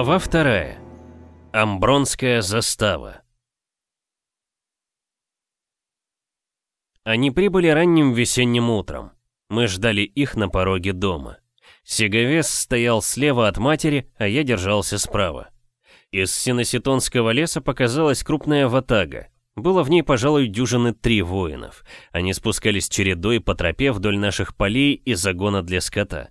Глава вторая. Амбронская застава. Они прибыли ранним весенним утром. Мы ждали их на пороге дома. Сиговес стоял слева от матери, а я держался справа. Из синоситонского леса показалась крупная ватага. Было в ней, пожалуй, дюжины три воинов. Они спускались чередой по тропе вдоль наших полей и загона для скота.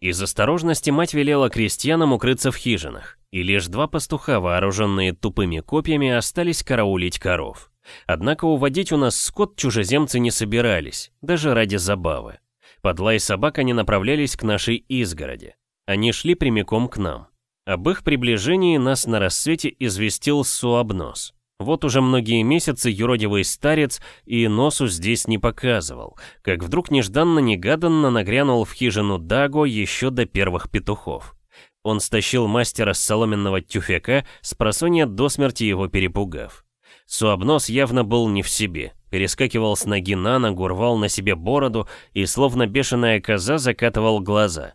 Из осторожности мать велела крестьянам укрыться в хижинах, и лишь два пастуха, вооруженные тупыми копьями, остались караулить коров. Однако уводить у нас скот чужеземцы не собирались, даже ради забавы. Под лай собак они направлялись к нашей изгороди. Они шли прямиком к нам. Об их приближении нас на рассвете известил Суабнос. Вот уже многие месяцы юродивый старец и носу здесь не показывал, как вдруг нежданно-негаданно нагрянул в хижину Даго еще до первых петухов. Он стащил мастера с соломенного тюфяка, с просонья до смерти его перепугав. Суабнос явно был не в себе, перескакивал с ноги на ногу, рвал на себе бороду и, словно бешеная коза, закатывал глаза.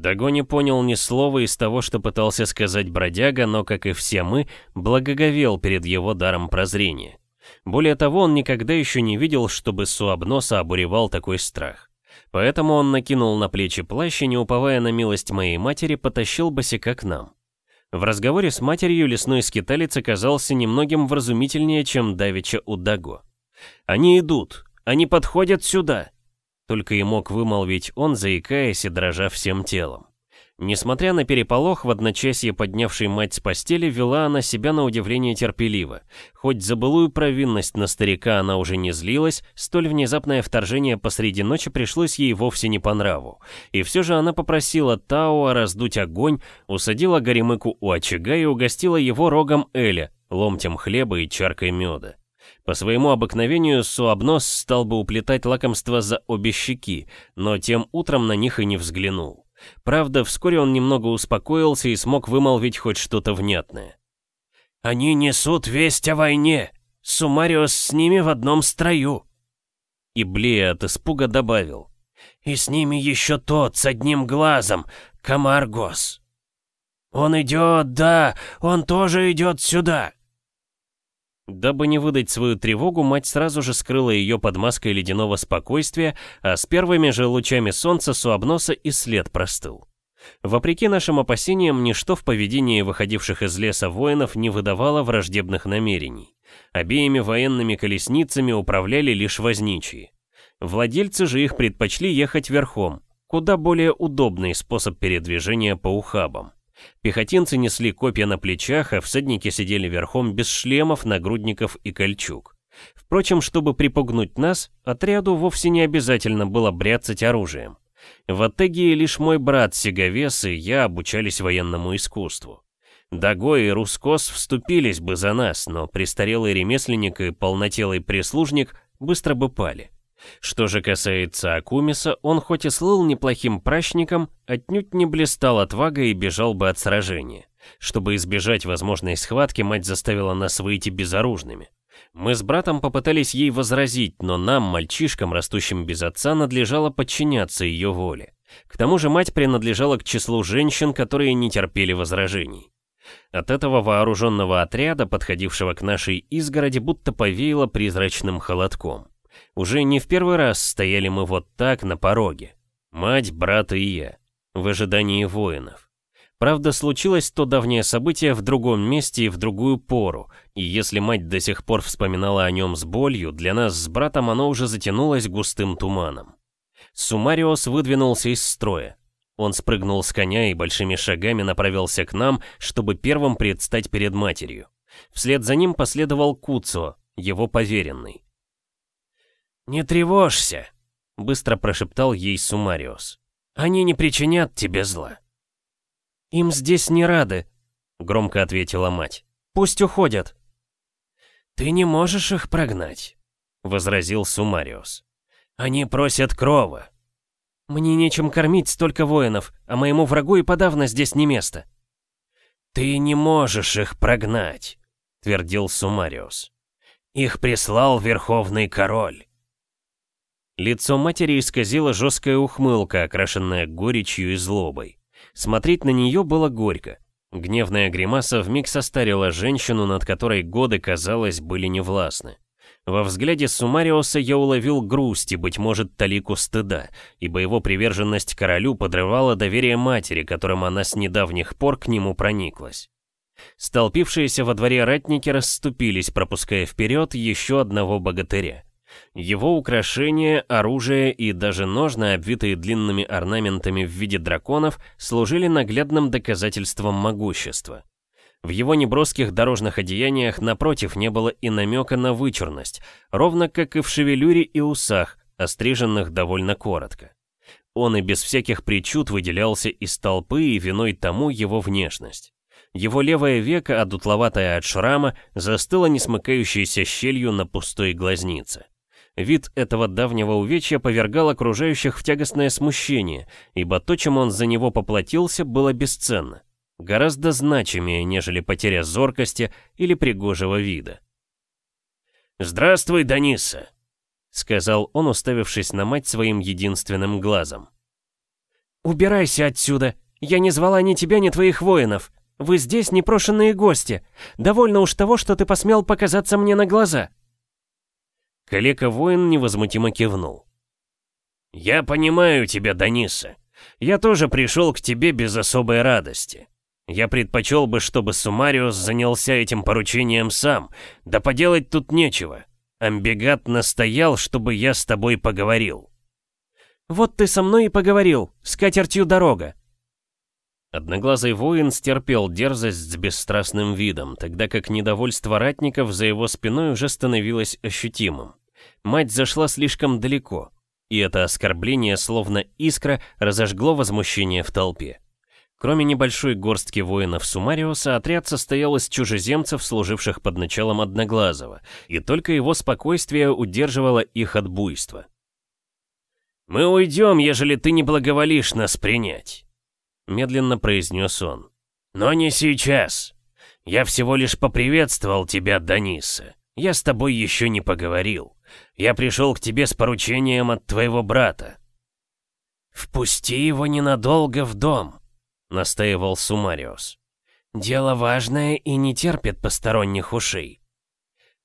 Даго не понял ни слова из того, что пытался сказать бродяга, но, как и все мы, благоговел перед его даром прозрения. Более того, он никогда еще не видел, чтобы Суабноса обуревал такой страх. Поэтому он накинул на плечи плащ и, не уповая на милость моей матери, потащил босика к нам. В разговоре с матерью лесной скиталец оказался немногим вразумительнее, чем давеча у Даго. «Они идут! Они подходят сюда!» Только и мог вымолвить он, заикаясь и дрожа всем телом. Несмотря на переполох, в одночасье поднявшей мать с постели, вела она себя на удивление терпеливо. Хоть за былую провинность на старика она уже не злилась, столь внезапное вторжение посреди ночи пришлось ей вовсе не по нраву. И все же она попросила Тауа раздуть огонь, усадила Горемыку у очага и угостила его рогом Эля, ломтем хлеба и чаркой меда. По своему обыкновению Суабнос стал бы уплетать лакомство за обе щеки, но тем утром на них и не взглянул. Правда, вскоре он немного успокоился и смог вымолвить хоть что-то внятное. «Они несут весть о войне! Сумариос с ними в одном строю!» И Блея от испуга добавил. «И с ними еще тот с одним глазом, Камаргос!» «Он идет, да, он тоже идет сюда!» Дабы не выдать свою тревогу, мать сразу же скрыла ее под маской ледяного спокойствия, а с первыми же лучами солнца Суабноса и след простыл. Вопреки нашим опасениям, ничто в поведении выходивших из леса воинов не выдавало враждебных намерений. Обеими военными колесницами управляли лишь возничие. Владельцы же их предпочли ехать верхом, куда более удобный способ передвижения по ухабам. Пехотинцы несли копья на плечах, а всадники сидели верхом без шлемов, нагрудников и кольчуг. Впрочем, чтобы припугнуть нас, отряду вовсе не обязательно было бряцать оружием. В Аттегии лишь мой брат Сиговес и я обучались военному искусству. Даго и Рускос вступились бы за нас, но престарелый ремесленник и полнотелый прислужник быстро бы пали. Что же касается Акумиса, он хоть и слыл неплохим прачником, отнюдь не блистал отвагой и бежал бы от сражения. Чтобы избежать возможной схватки, мать заставила нас выйти безоружными. Мы с братом попытались ей возразить, но нам, мальчишкам, растущим без отца, надлежало подчиняться ее воле. К тому же мать принадлежала к числу женщин, которые не терпели возражений. От этого вооруженного отряда, подходившего к нашей изгороди, будто повеяло призрачным холодком. Уже не в первый раз стояли мы вот так на пороге. Мать, брат и я. В ожидании воинов. Правда, случилось то давнее событие в другом месте и в другую пору, и если мать до сих пор вспоминала о нем с болью, для нас с братом оно уже затянулось густым туманом. Сумариос выдвинулся из строя. Он спрыгнул с коня и большими шагами направился к нам, чтобы первым предстать перед матерью. Вслед за ним последовал Куцо, его поверенный. «Не тревожься», — быстро прошептал ей Сумариус. «Они не причинят тебе зла». «Им здесь не рады», — громко ответила мать. «Пусть уходят». «Ты не можешь их прогнать», — возразил Сумариус. «Они просят крова». «Мне нечем кормить столько воинов, а моему врагу и подавно здесь не место». «Ты не можешь их прогнать», — твердил Сумариус. «Их прислал Верховный Король». Лицо матери исказила жесткая ухмылка, окрашенная горечью и злобой. Смотреть на нее было горько. Гневная гримаса вмиг состарила женщину, над которой годы, казалось, были невластны. Во взгляде Сумариоса я уловил грусть и, быть может, талику стыда, ибо его приверженность королю подрывала доверие матери, которым она с недавних пор к нему прониклась. Столпившиеся во дворе ратники расступились, пропуская вперед еще одного богатыря. Его украшения, оружие и даже ножны, обвитые длинными орнаментами в виде драконов, служили наглядным доказательством могущества. В его неброских дорожных одеяниях напротив не было и намека на вычурность, ровно как и в шевелюре и усах, остриженных довольно коротко. Он и без всяких причуд выделялся из толпы и виной тому его внешность. Его левое веко, одутловатое от шрама, застыло несмыкающейся щелью на пустой глазнице. Вид этого давнего увечья повергал окружающих в тягостное смущение, ибо то, чем он за него поплатился, было бесценно гораздо значимее, нежели потеря зоркости или пригожего вида. «Здравствуй, Даниса!» — сказал он, уставившись на мать своим единственным глазом. «Убирайся отсюда! Я не звала ни тебя, ни твоих воинов! Вы здесь непрошенные гости! Довольно уж того, что ты посмел показаться мне на глаза!» Калека-воин невозмутимо кивнул. «Я понимаю тебя, Даниса. Я тоже пришел к тебе без особой радости. Я предпочел бы, чтобы Сумариус занялся этим поручением сам, да поделать тут нечего. Амбигат настоял, чтобы я с тобой поговорил. Вот ты со мной и поговорил, с катертью дорога. Одноглазый воин стерпел дерзость с бесстрастным видом, тогда как недовольство ратников за его спиной уже становилось ощутимым. Мать зашла слишком далеко, и это оскорбление, словно искра, разожгло возмущение в толпе. Кроме небольшой горстки воинов Сумариуса, отряд состоял из чужеземцев, служивших под началом Одноглазого, и только его спокойствие удерживало их от буйства. «Мы уйдем, ежели ты не благоволишь нас принять», — медленно произнес он. «Но не сейчас. Я всего лишь поприветствовал тебя, Даниса. Я с тобой еще не поговорил. Я пришел к тебе с поручением от твоего брата». «Впусти его ненадолго в дом», настаивал Сумариус. «Дело важное и не терпит посторонних ушей».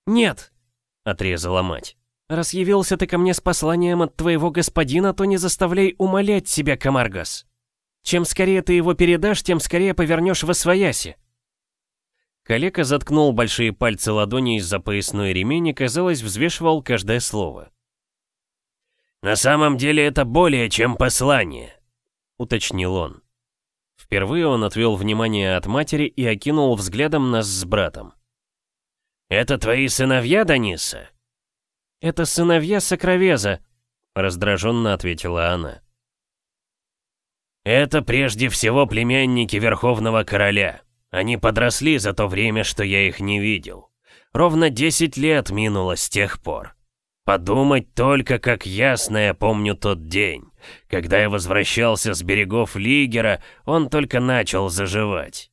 «Нет», — отрезала мать. «Раз явился ты ко мне с посланием от твоего господина, то не заставляй умолять себя, Камаргас. Чем скорее ты его передашь, тем скорее повернешь во свояси». Калека заткнул большие пальцы ладоней за поясной ремень и, казалось, взвешивал каждое слово. «На самом деле это более чем послание», — уточнил он. Впервые он отвел внимание от матери и окинул взглядом нас с братом. «Это твои сыновья, Даниса?» «Это сыновья Сокровеза», — раздраженно ответила она. «Это прежде всего племянники Верховного Короля. Они подросли за то время, что я их не видел. Ровно десять лет минуло с тех пор. Подумать только, как ясно я помню тот день. Когда я возвращался с берегов Лигера, он только начал заживать.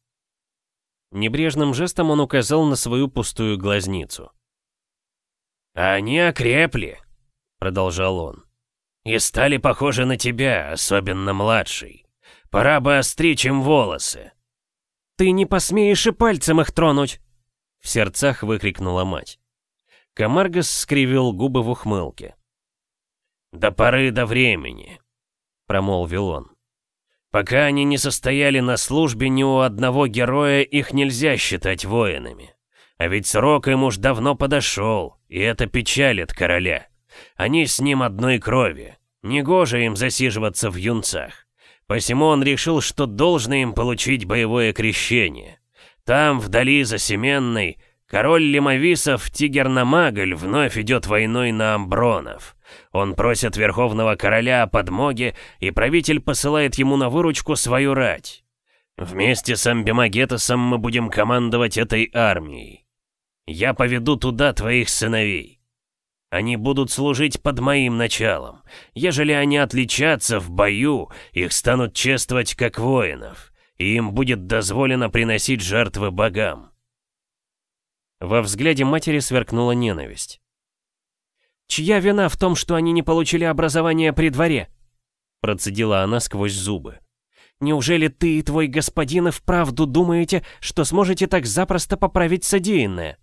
Небрежным жестом он указал на свою пустую глазницу. «Они окрепли», — продолжал он. «И стали похожи на тебя, особенно младший. Пора бы остричь им волосы». «Ты не посмеешь и пальцем их тронуть!» В сердцах выкрикнула мать. Камаргас скривил губы в ухмылке. «До поры до времени», — промолвил он. «Пока они не состояли на службе ни у одного героя, их нельзя считать воинами. А ведь срок им уж давно подошел, и это печалит короля. Они с ним одной крови. Негоже им засиживаться в юнцах. Посему он решил, что должно им получить боевое крещение. Там, вдали за Семенной, король Лимовисов Тигер-Намагль вновь идет войной на Амбронов. Он просит Верховного Короля о подмоге, и правитель посылает ему на выручку свою рать. Вместе с Амбимагетосом мы будем командовать этой армией. Я поведу туда твоих сыновей. Они будут служить под моим началом. Ежели они отличатся в бою, их станут чествовать как воинов, и им будет дозволено приносить жертвы богам. Во взгляде матери сверкнула ненависть. Чья вина в том, что они не получили образование при дворе?» Процедила она сквозь зубы. Неужели ты и твой господин и вправду думаете, что сможете так запросто поправить содеянное?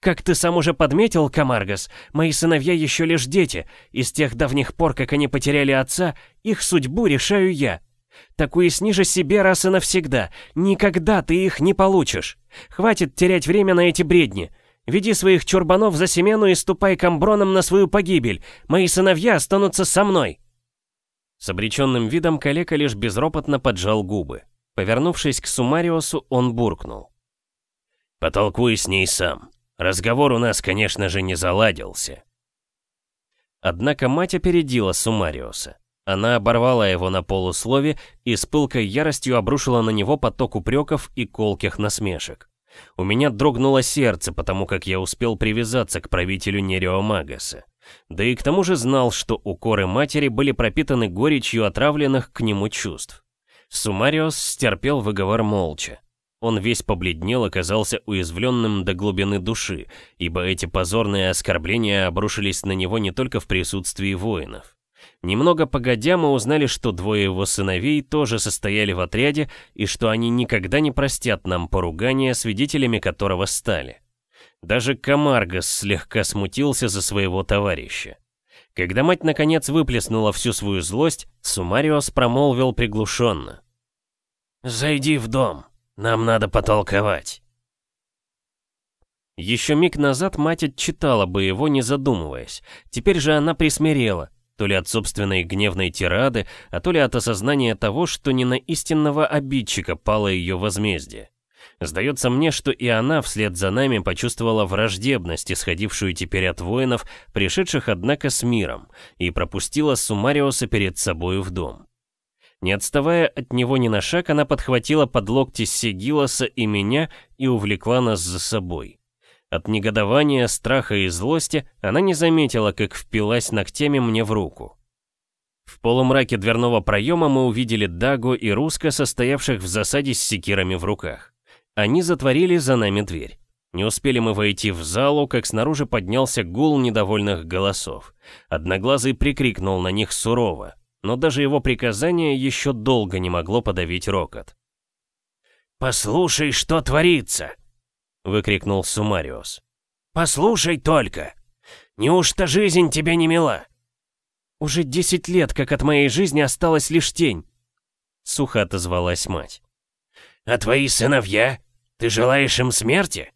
Как ты сам уже подметил, Камаргас, мои сыновья еще лишь дети, и с тех давних пор, как они потеряли отца, их судьбу решаю я. Так уясни же себе раз и навсегда, никогда ты их не получишь. Хватит терять время на эти бредни. Веди своих чурбанов за семену и ступай к амбронам на свою погибель. Мои сыновья останутся со мной. С обреченным видом калека лишь безропотно поджал губы. Повернувшись к Сумариосу, он буркнул. «Потолкуй с ней сам. Разговор у нас, конечно же, не заладился». Однако мать опередила Сумариоса. Она оборвала его на полуслове и с пылкой яростью обрушила на него поток упреков и колких насмешек. У меня дрогнуло сердце, потому как я успел привязаться к правителю Нереомагаса. Да и к тому же знал, что укоры матери были пропитаны горечью отравленных к нему чувств. Сумариос стерпел выговор молча. Он весь побледнел и казался уязвленным до глубины души, ибо эти позорные оскорбления обрушились на него не только в присутствии воинов. Немного погодя мы узнали, что двое его сыновей тоже состояли в отряде и что они никогда не простят нам поругания, свидетелями которого стали. Даже Камаргас слегка смутился за своего товарища. Когда мать наконец выплеснула всю свою злость, Сумариос промолвил приглушенно. «Зайди в дом, нам надо потолковать». Еще миг назад мать отчитала бы его, не задумываясь. Теперь же она присмирела, то ли от собственной гневной тирады, а то ли от осознания того, что не на истинного обидчика пало ее возмездие. Сдается мне, что и она вслед за нами почувствовала враждебность, исходившую теперь от воинов, пришедших, однако, с миром, и пропустила Сумариоса перед собою в дом. Не отставая от него ни на шаг, она подхватила под локти Сигилоса и меня и увлекла нас за собой. От негодования, страха и злости она не заметила, как впилась ногтями мне в руку. В полумраке дверного проема мы увидели Дагу и Руска, состоявших в засаде с секирами в руках. Они затворили за нами дверь. Не успели мы войти в залу, как снаружи поднялся гул недовольных голосов. Одноглазый прикрикнул на них сурово, но даже его приказание еще долго не могло подавить рокот. «Послушай, что творится!» — выкрикнул Сумариус. «Послушай только! Неужто жизнь тебе не мила?» «Уже десять лет, как от моей жизни осталась лишь тень!» Сухо отозвалась мать. «А твои сыновья? Ты желаешь им смерти?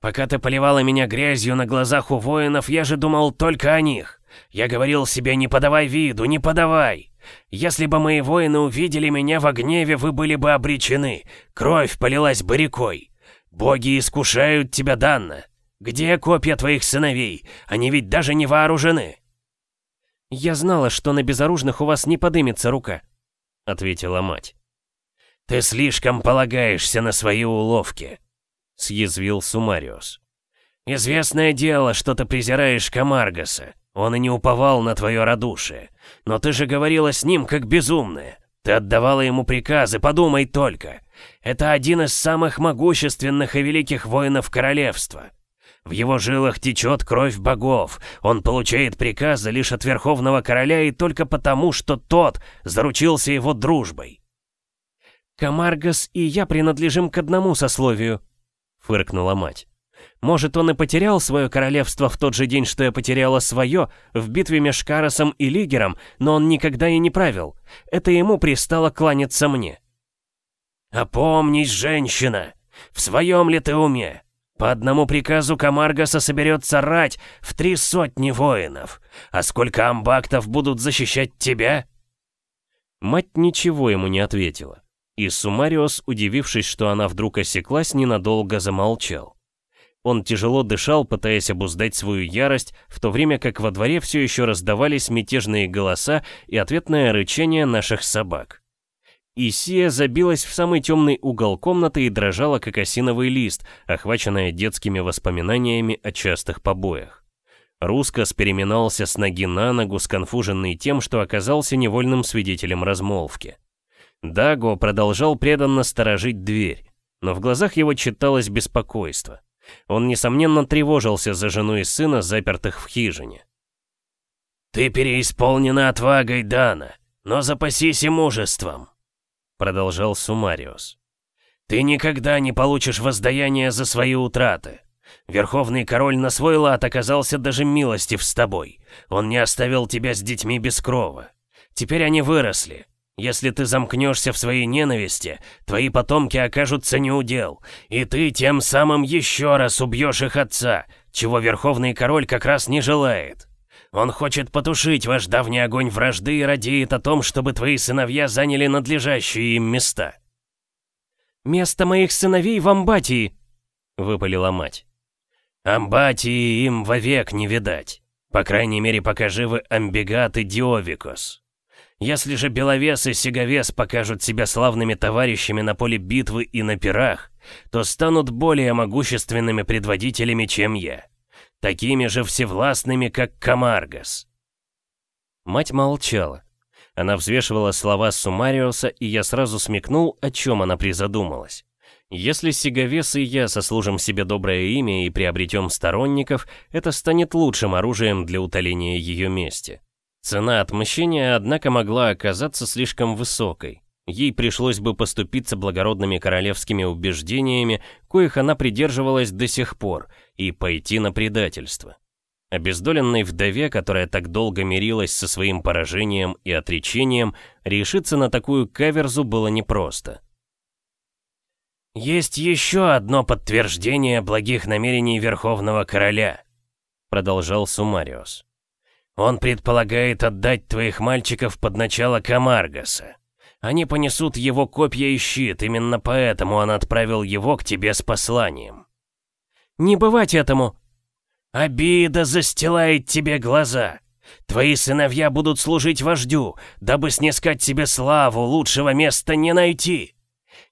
Пока ты поливала меня грязью на глазах у воинов, я же думал только о них. Я говорил себе, не подавай виду, не подавай. Если бы мои воины увидели меня в гневе, вы были бы обречены. Кровь полилась бы рекой. Боги искушают тебя, Данна. Где копья твоих сыновей? Они ведь даже не вооружены. Я знала, что на безоружных у вас не подымется рука, ответила мать. «Ты слишком полагаешься на свои уловки», — съязвил Сумариус. «Известное дело, что ты презираешь Камаргаса. Он и не уповал на твое радушие. Но ты же говорила с ним как безумная. Ты отдавала ему приказы, подумай только. Это один из самых могущественных и великих воинов королевства. В его жилах течет кровь богов. Он получает приказы лишь от Верховного Короля и только потому, что тот заручился его дружбой. «Камаргас и я принадлежим к одному сословию», — фыркнула мать. «Может, он и потерял свое королевство в тот же день, что я потеряла свое, в битве между Каросом и Лигером, но он никогда и не правил. Это ему пристало кланяться мне». «Опомнись, женщина! В своем ли ты уме? По одному приказу Камаргаса соберется рать в три сотни воинов. А сколько амбактов будут защищать тебя?» Мать ничего ему не ответила. И Сумариос, удивившись, что она вдруг осеклась, ненадолго замолчал. Он тяжело дышал, пытаясь обуздать свою ярость, в то время как во дворе все еще раздавались мятежные голоса и ответное рычание наших собак. Исия забилась в самый темный угол комнаты и дрожала, как осиновый лист, охваченная детскими воспоминаниями о частых побоях. Рускос переминался с ноги на ногу, сконфуженный тем, что оказался невольным свидетелем размолвки. Даго продолжал преданно сторожить дверь, но в глазах его читалось беспокойство. Он, несомненно, тревожился за жену и сына, запертых в хижине. «Ты переисполнена отвагой, Дана, но запасись мужеством», продолжал Сумариус. «Ты никогда не получишь воздаяние за свои утраты. Верховный король на свой лад оказался даже милостив с тобой. Он не оставил тебя с детьми без крова. Теперь они выросли. Если ты замкнешься в своей ненависти, твои потомки окажутся неудел, и ты тем самым еще раз убьешь их отца, чего Верховный Король как раз не желает. Он хочет потушить ваш давний огонь вражды и радеет о том, чтобы твои сыновья заняли надлежащие им места». «Место моих сыновей в Амбатии», — выпалила мать. «Амбатии им вовек не видать. По крайней мере, пока живы Амбигат и Диовикос. Если же Беловес и Сиговес покажут себя славными товарищами на поле битвы и на пирах, то станут более могущественными предводителями, чем я такими же всевластными, как Камаргас. Мать молчала. Она взвешивала слова Сумариуса, и я сразу смекнул, о чем она призадумалась. Если Сиговес и я сослужим себе доброе имя и приобретем сторонников, это станет лучшим оружием для утоления ее мести. Цена отмщения, однако, могла оказаться слишком высокой. Ей пришлось бы поступиться благородными королевскими убеждениями, коих она придерживалась до сих пор, и пойти на предательство. Обездоленной вдове, которая так долго мирилась со своим поражением и отречением, решиться на такую каверзу было непросто. «Есть еще одно подтверждение благих намерений Верховного Короля», продолжал Сумариус. «Он предполагает отдать твоих мальчиков под начало Камаргаса. Они понесут его копья и щит, именно поэтому он отправил его к тебе с посланием. Не бывать этому. Обида застилает тебе глаза. Твои сыновья будут служить вождю, дабы снискать себе славу, лучшего места не найти.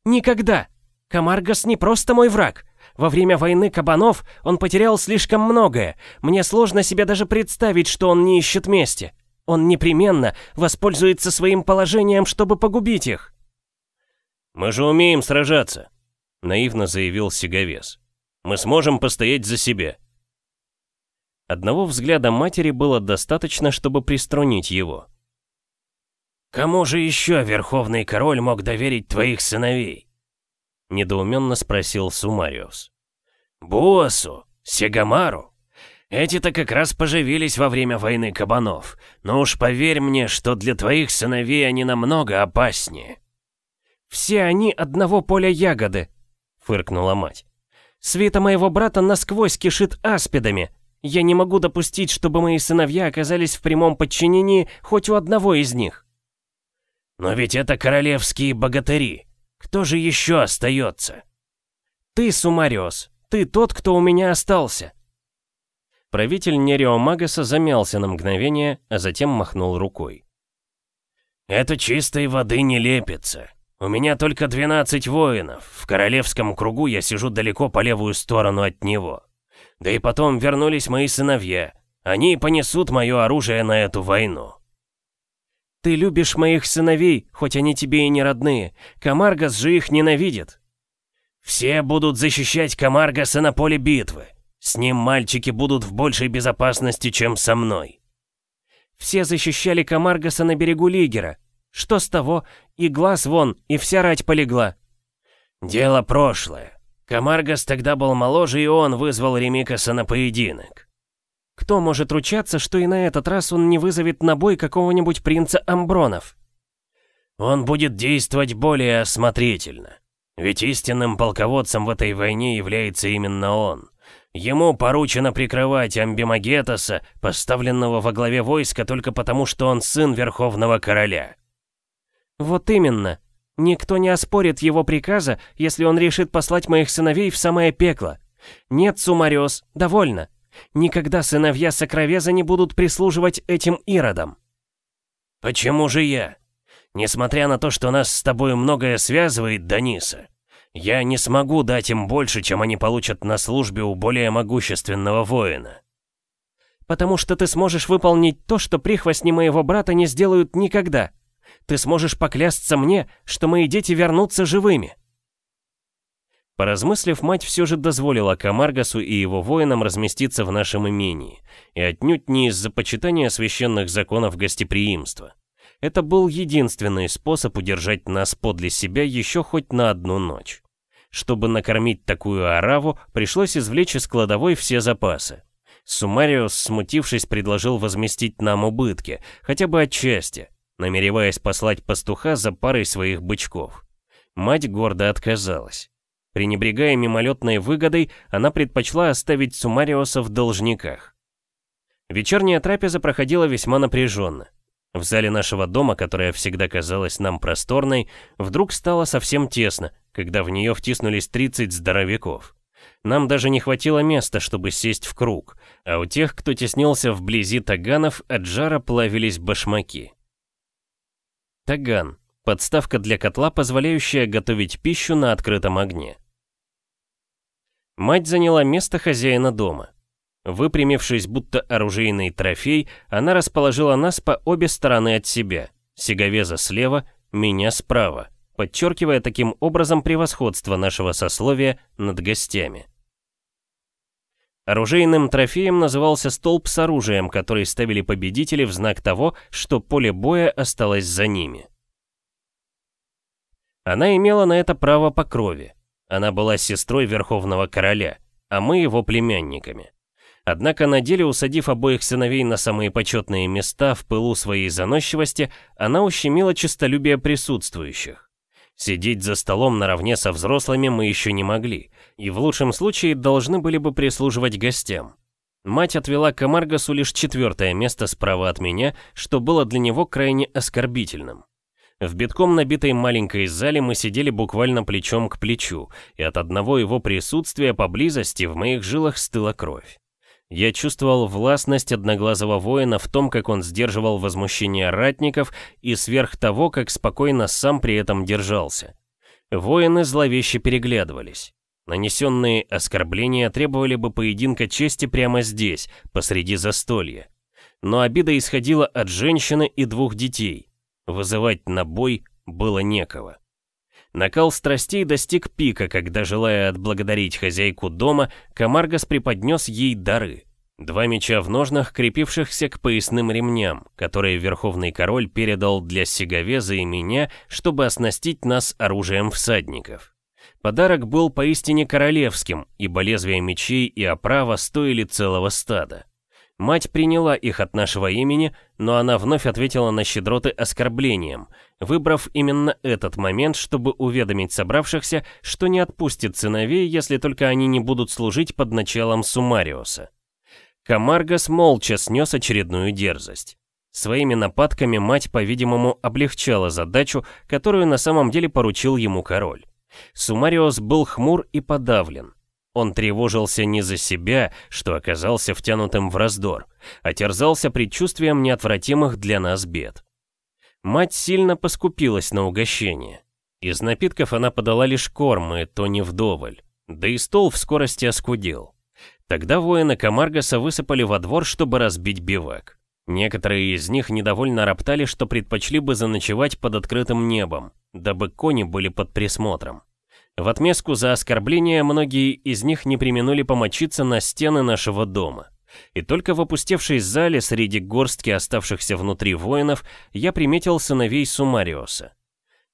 Никогда. Камаргас не просто мой враг. Во время войны кабанов он потерял слишком многое. Мне сложно себе даже представить, что он не ищет мести. Он непременно воспользуется своим положением, чтобы погубить их. «Мы же умеем сражаться», — наивно заявил Сиговес. «Мы сможем постоять за себя». Одного взгляда матери было достаточно, чтобы приструнить его. «Кому же еще Верховный Король мог доверить твоих сыновей?» Недоуменно спросил Сумариус. «Буасу? Сегамару? Эти-то как раз поживились во время войны кабанов. Но уж поверь мне, что для твоих сыновей они намного опаснее. Все они одного поля ягоды, фыркнула мать. Света моего брата насквозь кишит аспидами. Я не могу допустить, чтобы мои сыновья оказались в прямом подчинении хоть у одного из них. Но ведь это королевские богатыри. Кто же еще остается? Ты, Сумариос, ты тот, кто у меня остался. Правитель Нерио Магаса замялся на мгновение, а затем махнул рукой. «Это чистой воды не лепится. У меня только 12 воинов. В королевском кругу я сижу далеко по левую сторону от него. Да и потом вернулись мои сыновья. Они понесут мое оружие на эту войну». «Ты любишь моих сыновей, хоть они тебе и не родные. Камаргас же их ненавидит». «Все будут защищать Камаргаса на поле битвы. С ним мальчики будут в большей безопасности, чем со мной. Все защищали Камаргаса на берегу Лигера. Что с того? И глаз вон, и вся рать полегла. Дело прошлое. Камаргас тогда был моложе, и он вызвал Ремикаса на поединок. Кто может ручаться, что и на этот раз он не вызовет на бой какого-нибудь принца Амбронов? Он будет действовать более осмотрительно. Ведь истинным полководцем в этой войне является именно он. Ему поручено прикрывать Амбимагетаса, поставленного во главе войска только потому, что он сын Верховного Короля. Вот именно. Никто не оспорит его приказа, если он решит послать моих сыновей в самое пекло. Нет, Сумариос, довольно. Никогда сыновья Сокровеза не будут прислуживать этим иродам. Почему же я? Несмотря на то, что нас с тобой многое связывает, Даниса, я не смогу дать им больше, чем они получат на службе у более могущественного воина. Потому что ты сможешь выполнить то, что прихвостни моего брата не сделают никогда. Ты сможешь поклясться мне, что мои дети вернутся живыми. Поразмыслив, мать все же дозволила Камаргасу и его воинам разместиться в нашем имении, и отнюдь не из-за почитания священных законов гостеприимства. Это был единственный способ удержать нас подле себя еще хоть на одну ночь. Чтобы накормить такую ораву, пришлось извлечь из кладовой все запасы. Сумариус, смутившись, предложил возместить нам убытки, хотя бы отчасти, намереваясь послать пастуха за парой своих бычков. Мать гордо отказалась. Пренебрегая мимолетной выгодой, она предпочла оставить Сумариоса в должниках. Вечерняя трапеза проходила весьма напряженно. В зале нашего дома, которая всегда казалась нам просторной, вдруг стало совсем тесно, когда в нее втиснулись 30 здоровяков. Нам даже не хватило места, чтобы сесть в круг, а у тех, кто теснился вблизи таганов, от жара плавились башмаки. Таган – подставка для котла, позволяющая готовить пищу на открытом огне. Мать заняла место хозяина дома. Выпрямившись, будто оружейный трофей, она расположила нас по обе стороны от себя. Сиговеза слева, меня справа подчеркивая таким образом превосходство нашего сословия над гостями. Оружейным трофеем назывался столб с оружием, который ставили победители в знак того, что поле боя осталось за ними. Она имела на это право по крови. Она была сестрой Верховного Короля, а мы его племянниками. Однако на деле, усадив обоих сыновей на самые почетные места в пылу своей заносчивости, она ущемила честолюбие присутствующих. Сидеть за столом наравне со взрослыми мы еще не могли, и в лучшем случае должны были бы прислуживать гостям. Мать отвела Камаргасу лишь четвертое место справа от меня, что было для него крайне оскорбительным. В битком набитой маленькой зале мы сидели буквально плечом к плечу, и от одного его присутствия поблизости в моих жилах стыла кровь. Я чувствовал властность одноглазого воина в том, как он сдерживал возмущение ратников и сверх того, как спокойно сам при этом держался. Воины зловеще переглядывались. Нанесенные оскорбления требовали бы поединка чести прямо здесь, посреди застолья. Но обида исходила от женщины и двух детей. Вызывать на бой было некого. Накал страстей достиг пика, когда, желая отблагодарить хозяйку дома, Камаргас преподнес ей дары. Два меча в ножнах, крепившихся к поясным ремням, которые Верховный Король передал для Сиговеза и меня, чтобы оснастить нас оружием всадников. Подарок был поистине королевским, ибо лезвия мечей и оправа стоили целого стада. Мать приняла их от нашего имени, но она вновь ответила на щедроты оскорблением, выбрав именно этот момент, чтобы уведомить собравшихся, что не отпустит сыновей, если только они не будут служить под началом Сумариуса. Камаргас молча снес очередную дерзость. Своими нападками мать, по-видимому, облегчала задачу, которую на самом деле поручил ему король. Сумариус был хмур и подавлен. Он тревожился не за себя, что оказался втянутым в раздор, а терзался предчувствием неотвратимых для нас бед. Мать сильно поскупилась на угощение. Из напитков она подала лишь корм, и то не вдоволь. Да и стол в скорости оскудел. Тогда воины Камаргаса высыпали во двор, чтобы разбить бивак. Некоторые из них недовольно роптали, что предпочли бы заночевать под открытым небом, дабы кони были под присмотром. В отместку за оскорбление многие из них не применули помочиться на стены нашего дома. И только в опустевшей зале среди горстки оставшихся внутри воинов я приметил сыновей Сумариоса.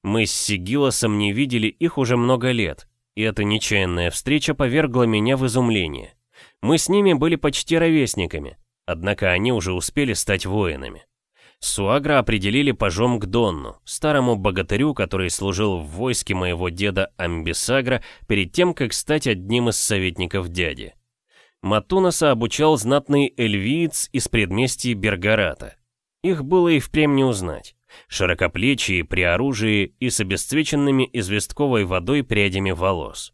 Мы с Сигилосом не видели их уже много лет, и эта нечаянная встреча повергла меня в изумление. Мы с ними были почти ровесниками, однако они уже успели стать воинами. Суагра определили пажом к Донну, старому богатырю, который служил в войске моего деда Амбисагра перед тем, как стать одним из советников дяди. Матунаса обучал знатный эльвиец из предместий Бергарата. Их было и впрямь не узнать. Широкоплечие, при оружии и с обесцвеченными известковой водой прядями волос.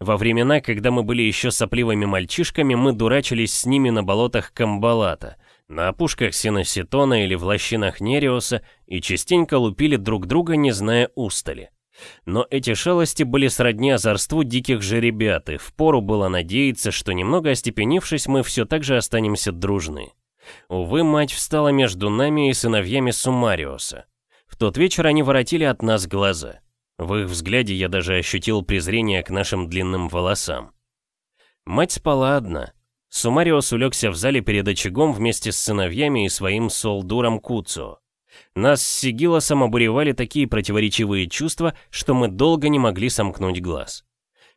Во времена, когда мы были еще сопливыми мальчишками, мы дурачились с ними на болотах Камбалата, на опушках Синоситона или в лощинах Нериоса и частенько лупили друг друга, не зная устали. Но эти шалости были сродни озорству диких жеребят, и впору было надеяться, что немного остепенившись, мы все так же останемся дружны. Увы, мать встала между нами и сыновьями Сумариоса. В тот вечер они воротили от нас глаза. В их взгляде я даже ощутил презрение к нашим длинным волосам. Мать спала одна. Сумариос улегся в зале перед очагом вместе с сыновьями и своим солдуром Куцу. Нас с Сигилосом обуревали такие противоречивые чувства, что мы долго не могли сомкнуть глаз.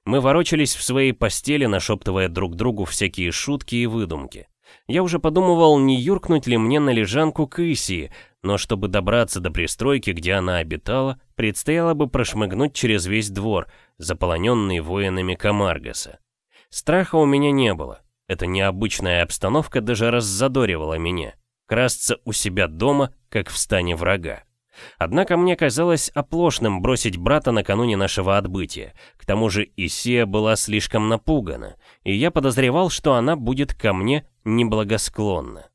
Мы ворочались в своей постели, нашептывая друг другу всякие шутки и выдумки. Я уже подумывал, не юркнуть ли мне на лежанку к Исии, но чтобы добраться до пристройки, где она обитала, предстояло бы прошмыгнуть через весь двор, заполоненный воинами Камаргаса. Страха у меня не было. Эта необычная обстановка даже раззадоривала меня. Красться у себя дома, как в стане врага. Однако мне казалось оплошным бросить брата накануне нашего отбытия. К тому же Исия была слишком напугана, и я подозревал, что она будет ко мне неблагосклонна.